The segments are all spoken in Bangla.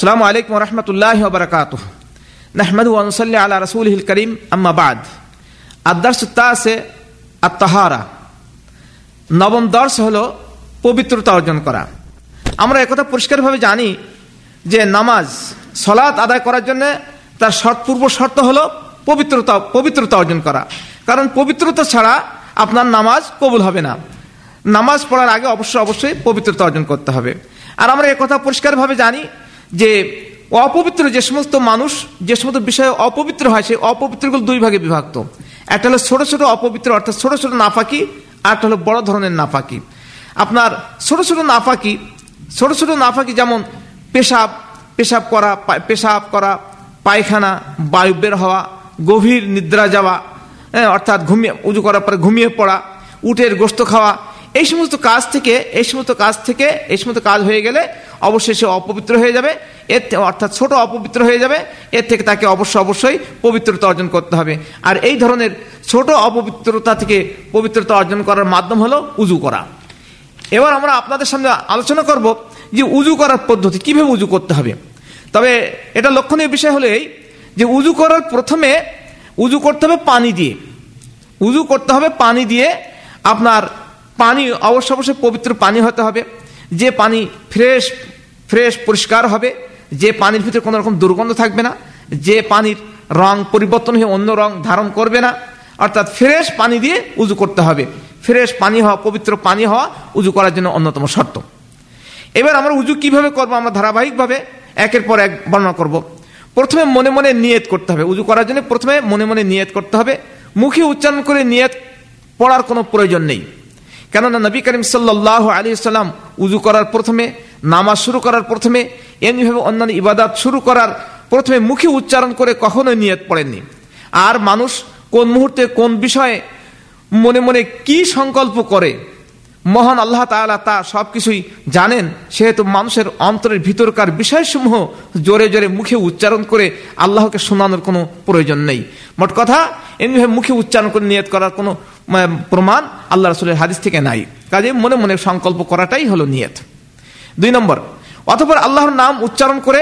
আসসালামু আলাইকুম রহমতুল্লাহ বারকাত নাহমদ আনসল্লি আলা রসুল হিল করিম আম্মাবাদ আদার্স তাসে আত্মহারা নবম দর্শ হল পবিত্রতা অর্জন করা। আমরা একথা পরিষ্কারভাবে জানি যে নামাজ, সলাৎ আদায় করার জন্য তার শর্তপূর্ব শর্ত হল পবিত্রতা পবিত্রতা অর্জন করা। কারণ পবিত্রতা ছাড়া আপনার নামাজ কবুল হবে না। নামাজ পড়ার আগে অবশ্যই অবশ্যই পবিত্রতা অর্জন করতে হবে। আর আমরা একথা পরিষ্কারভাবে জানি যে অপবিত্র যে সমস্ত মানুষ, যে সমস্ত বিষয়ে অপবিত্র হয়, সেই অপবিত্রগুলো দুই ভাগে বিভক্ত। একটা হলো ছোট ছোট অপবিত্র, অর্থাৎ ছোট ছোট নাফাকি, আর একটা হলো বড় ধরনের নাফাকি। আপনার ছোট ছোট নাফাকি, ছোট ছোট নাফাকি যেমন পেশাব পেশাব করা পেশাব করা, পায়খানা, বায়ু বের হওয়া, গভীর নিদ্রা যাওয়া অর্থাৎ ঘুমিয়ে, উজু করার পরে ঘুমিয়ে পড়া, উটের গোস্ত খাওয়া, এই সমস্ত কাজ থেকে, এই সমস্ত কাজ থেকে, এই সমস্ত কাজ হয়ে গেলে অবশ্যই সে অপবিত্র হয়ে যাবে। এর অর্থাৎ ছোট অপবিত্র হয়ে যাবে। এর থেকে তাকে অবশ্য অবশ্যই পবিত্রতা অর্জন করতে হবে। আর এই ধরনের ছোট অপবিত্রতা থেকে পবিত্রতা অর্জন করার মাধ্যম হলো উজু করা। এবার আমরা আপনাদের সামনে আলোচনা করব যে উজু করার পদ্ধতি কীভাবে উজু করতে হবে। তবে এটা লক্ষণীয় বিষয় হলো এই যে উজু করার প্রথমে উজু করতে হবে পানি দিয়ে। উজু করতে হবে পানি দিয়ে আপনার পানি অবশ্য অবশ্যই পবিত্র পানি হতে হবে। যে পানি ফ্রেশ ফ্রেশ পরিষ্কার হবে, যে পানির ভিতরে কোনো রকম দুর্গন্ধ থাকবে না, যে পানির রং পরিবর্তন হয়ে অন্য রং ধারণ করবে না, অর্থাৎ ফ্রেশ পানি দিয়ে উজু করতে হবে। ফ্রেশ পানি হওয়া, পবিত্র পানি হওয়া উজু করার জন্য অন্যতম শর্ত। এবার আমরা উজু কীভাবে করব? আমরা ধারাবাহিকভাবে একের পর এক বর্ণনা করব। প্রথমে মনে মনে নিয়ত করতে হবে। উজু করার জন্য প্রথমে মনে মনে নিয়ত করতে হবে। মুখে উচ্চারণ করে নিয়ত পড়ার কোনো প্রয়োজন নেই। কেননা নবী করিম সাল্লাহ আলী সাল্লাম উজু করার প্রথমে নামাজ শুরু করার প্রথমে এমনিভাবে অন্যান্য ইবাদাত শুরু করার প্রথমে মুখে উচ্চারণ করে কখনোই নিয়ত পড়েননি। আর মানুষ কোন মুহূর্তে কোন বিষয়ে মনে মনে কি সংকল্প করে, মহান আল্লাহ তালা তা সব কিছুই জানেন, সেহেতু মানুষের অন্তরের ভিতরকার বিষয়সমূহ জোরে জোরে মুখে উচ্চারণ করে আল্লাহকে শোনানোর কোনো প্রয়োজন নেই। মোট কথা, এমনিভাবে মুখে উচ্চারণ করে নিয়ত করার কোনো প্রমাণ আল্লাহ রসুলের হাদিস থেকে নাই। কাজে মনে মনে সংকল্প করাটাই হলো নিয়ত। দুই নম্বর অথবা আল্লাহর নাম উচ্চারণ করে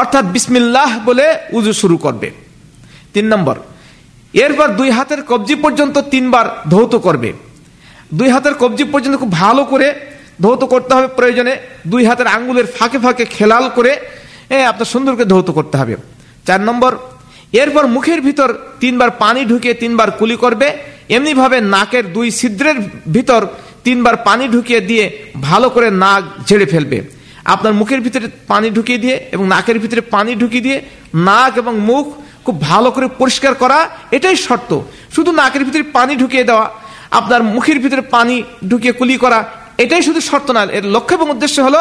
অর্থাৎ বিসমিল্লাহ বলে উজু শুরু করবে। তিন নম্বর, এরপর দুই হাতের কবজি পর্যন্ত তিনবার ধৌত করবে। দুই হাতের কবজি পর্যন্ত খুব ভালো করে ধৌত করতে হবে প্রয়োজনে। দুই হাতের আঙ্গুলের ফাঁকে ফাঁকে খেলাল করে আপনার সুন্দর করে ধৌত করতে হবে। চার নম্বর, এরপর মুখের ভিতর তিনবার পানি ঢুকে তিনবার কুলি করবে। এমনিভাবে নাকের দুই ছিদ্রের ভিতর তিনবার পানি ঢুকিয়ে দিয়ে ভালো করে নাক ঝেড়ে ফেলবে। আপনার মুখের ভিতরে পানি ঢুকিয়ে দিয়ে এবং নাকের ভিতরে পানি ঢুকিয়ে দিয়ে নাক এবং মুখ খুব ভালো করে পরিষ্কার করা, এটাই শর্ত। শুধু নাকের ভিতরে পানি ঢুকিয়ে দেওয়া, আপনার মুখের ভিতরে পানি ঢুকিয়ে কুলি করা, এটাই শুধু শর্ত না। এর লক্ষ্য এবং উদ্দেশ্য হলো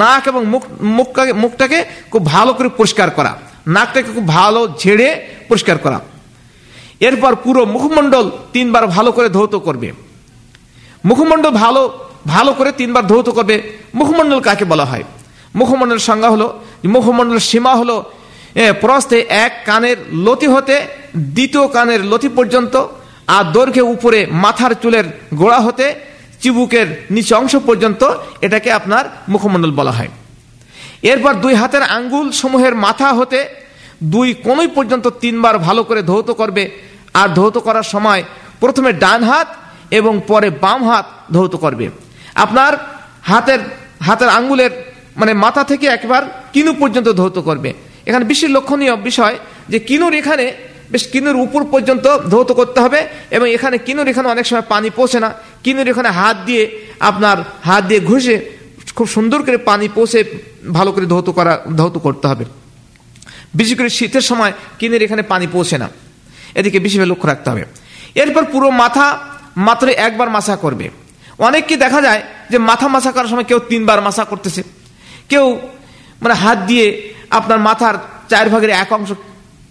নাক এবং মুখ, মুখটাকে মুখটাকে খুব ভালো করে পরিষ্কার করা, নাকটাকে খুব ভালো ঝেড়ে পরিষ্কার করা। এরপর পুরো মুখমণ্ডল তিনবার ভালো করে ধৌত করবে। মুখমণ্ডল ভালো ভালো করে তিনবার ধৌত করবে। মুখমণ্ডল কাকে বলা হয়? মুখমণ্ডলের সংজ্ঞা হলো মুখমণ্ডলের সীমা হলো প্রস্তে এক কানের লতি হতে দ্বিতীয় কানের লতি পর্যন্ত, আর দৈর্ঘ্যে উপরে মাথার চুলের গোড়া হতে চিবুকের নিচে অংশ পর্যন্ত এটাকে আপনার মুখমণ্ডল বলা হয়। এরপর দুই হাতের আঙ্গুল সমূহের মাথা হতে দুই কোনই পর্যন্ত তিনবার ভালো করে ধৌত করবে। আর ধৌত করার সময় প্রথমে ডান হাত এবং পরে বাম হাত ধৌত করবে। আপনার হাতের হাতের আঙ্গুলের মানে মাথা থেকে একবার কিনু পর্যন্ত ধৌত করবে। এখানে বেশি লক্ষণীয় বিষয় যে কিনুর এখানে বেশ কিনুর উপর পর্যন্ত ধৌত করতে হবে এবং এখানে কিনুর এখানে অনেক সময় পানি পৌঁছে না। কিনুর এখানে হাত দিয়ে আপনার হাত দিয়ে ঘষে খুব সুন্দর করে পানি পৌঁছে ভালো করে ধৌত করা, ধৌত করতে হবে। বিশেষ করে শীতের সময় কিনের এখানে পানি পৌঁছে না। এদিকে বেশিভাবে লক্ষ্য রাখতে হবে। এরপর পুরো মাথা মাত্র একবার মাসা করবে। অনেককে দেখা যায় যে মাথা মাসা করার সময় কেউ তিনবার মাসা করতেছে। কেউ মানে হাত দিয়ে আপনার মাথার চার ভাগের এক অংশ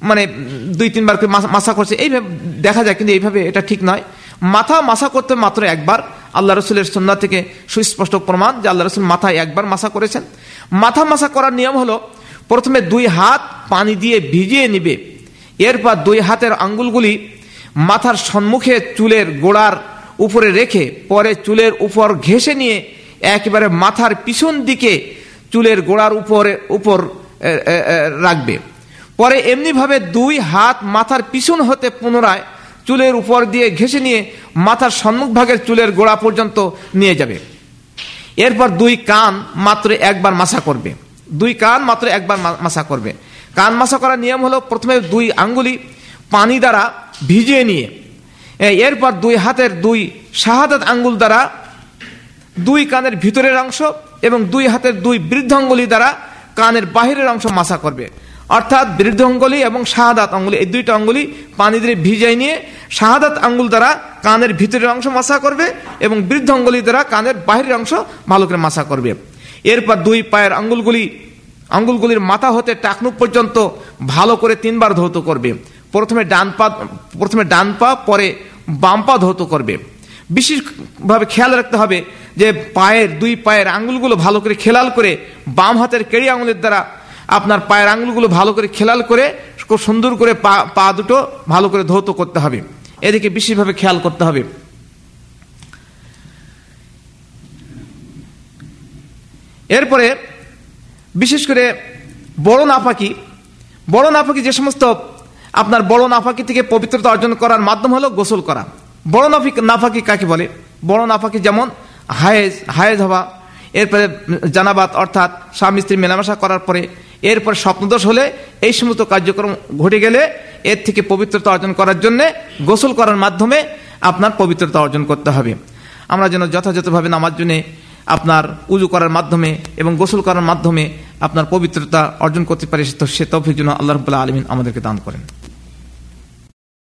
মানে দুই, তিনবার করে মাসা করছে। এইভাবে দেখা যায়, কিন্তু এইভাবে এটা ঠিক নয়। মাথা মাসা করতে মাত্র একবার। আল্লাহ রসুলের সন্ধ্যা থেকে সুস্পষ্ট প্রমাণ যে আল্লাহ রসুল মাথায় একবার মাসা করেছেন। মাথা মাসা করার নিয়ম হলো, প্রথমে দুই হাত পানি দিয়ে ভিজিয়ে নিবে। এরপর দুই হাতের আঙ্গুলগুলি মাথার সম্মুখে চুলের গোড়ার উপরে রেখে পরে চুলের উপর ঘেসে নিয়ে একেবারে মাথার পিছন দিকে চুলের গোড়ার উপরে, উপর রাখবে। পরে এমনিভাবে দুই হাত মাথার পিছন হতে পুনরায় চুলের উপর দিয়ে ঘেসে নিয়ে মাথার সম্মুখ ভাগের চুলের গোড়া পর্যন্ত নিয়ে যাবে। এরপর দুই কান মাত্র একবার মাসা করবে। দুই কান মাত্র একবার মাসা করবে। কান মাসা করার নিয়ম হলো প্রথমে দুই আঙ্গুলি পানি দ্বারা ভিজিয়ে নিয়ে এরপর দুই হাতের দুই শাহাদাত আঙ্গুল দ্বারা, দুই কানের ভিতরের অংশ এবং দুই হাতের দুই বৃদ্ধাঙ্গুলি দ্বারা কানের বাহিরের অংশ মাসা করবে। অর্থাৎ বৃদ্ধ অঙ্গুলি এবং শাহাদাত আঙ্গুলি, এই দুইটা আঙ্গুলি পানি দিয়ে ভিজাই নিয়ে শাহাদাত আঙ্গুল দ্বারা কানের ভিতরের অংশ মাসা করবে এবং বৃদ্ধ অঙ্গুলি দ্বারা কানের বাহিরের অংশ ভালো করে মাসা করবে। এরপর দুই পায়ের আঙ্গুলগুলি, আঙ্গুলগুলির মাথা হতে টাকনুক পর্যন্ত ভালো করে তিনবার ধৌত করবে। প্রথমে ডান পা, প্রথমে ডান পা, পরে বাম পা ধৌত করবে। বিশেষভাবে খেয়াল রাখতে হবে যে পায়ের দুই পায়ের আঙ্গুলগুলো ভালো করে খেলাল করে বাম হাতের কেড়ি আঙুলের দ্বারা আপনার পায়ের আঙ্গুলগুলো ভালো করে খেলাল করে খুব সুন্দর করে পা পা দুটো ভালো করে ধৌত করতে হবে। এদিকে বিশেষভাবে খেয়াল করতে হবে। এরপরে বিশেষ করে বড় নাফাকি বড় নাফাকি যে সমস্ত আপনার বড় নাফাকি থেকে পবিত্রতা অর্জন করার মাধ্যম হলো গোসল করা। বড় নাফিক, নাফাকি কাকে বলে? বড় নাফাকি যেমন হায়েজ হায়েজ হওয়া, এরপরে জানাবাত অর্থাৎ স্বামী স্ত্রী মেলামেশা করার পরে, এরপর স্বপ্নদোষ হলে এই সমস্ত কার্যক্রম ঘটে গেলে এর থেকে পবিত্রতা অর্জন করার জন্য গোসল করার মাধ্যমে আপনার পবিত্রতা অর্জন করতে হবে। আমরা যেন যথাযথভাবে নামার জন্য আপনার উজু করার মাধ্যমে এবং গোসল করার মাধ্যমে আপনার পবিত্রতা অর্জন করতে পারে, সে তৌফিক জন্য আল্লাহ রবুল্লাহ আলমিন আমাদেরকে দান করেন।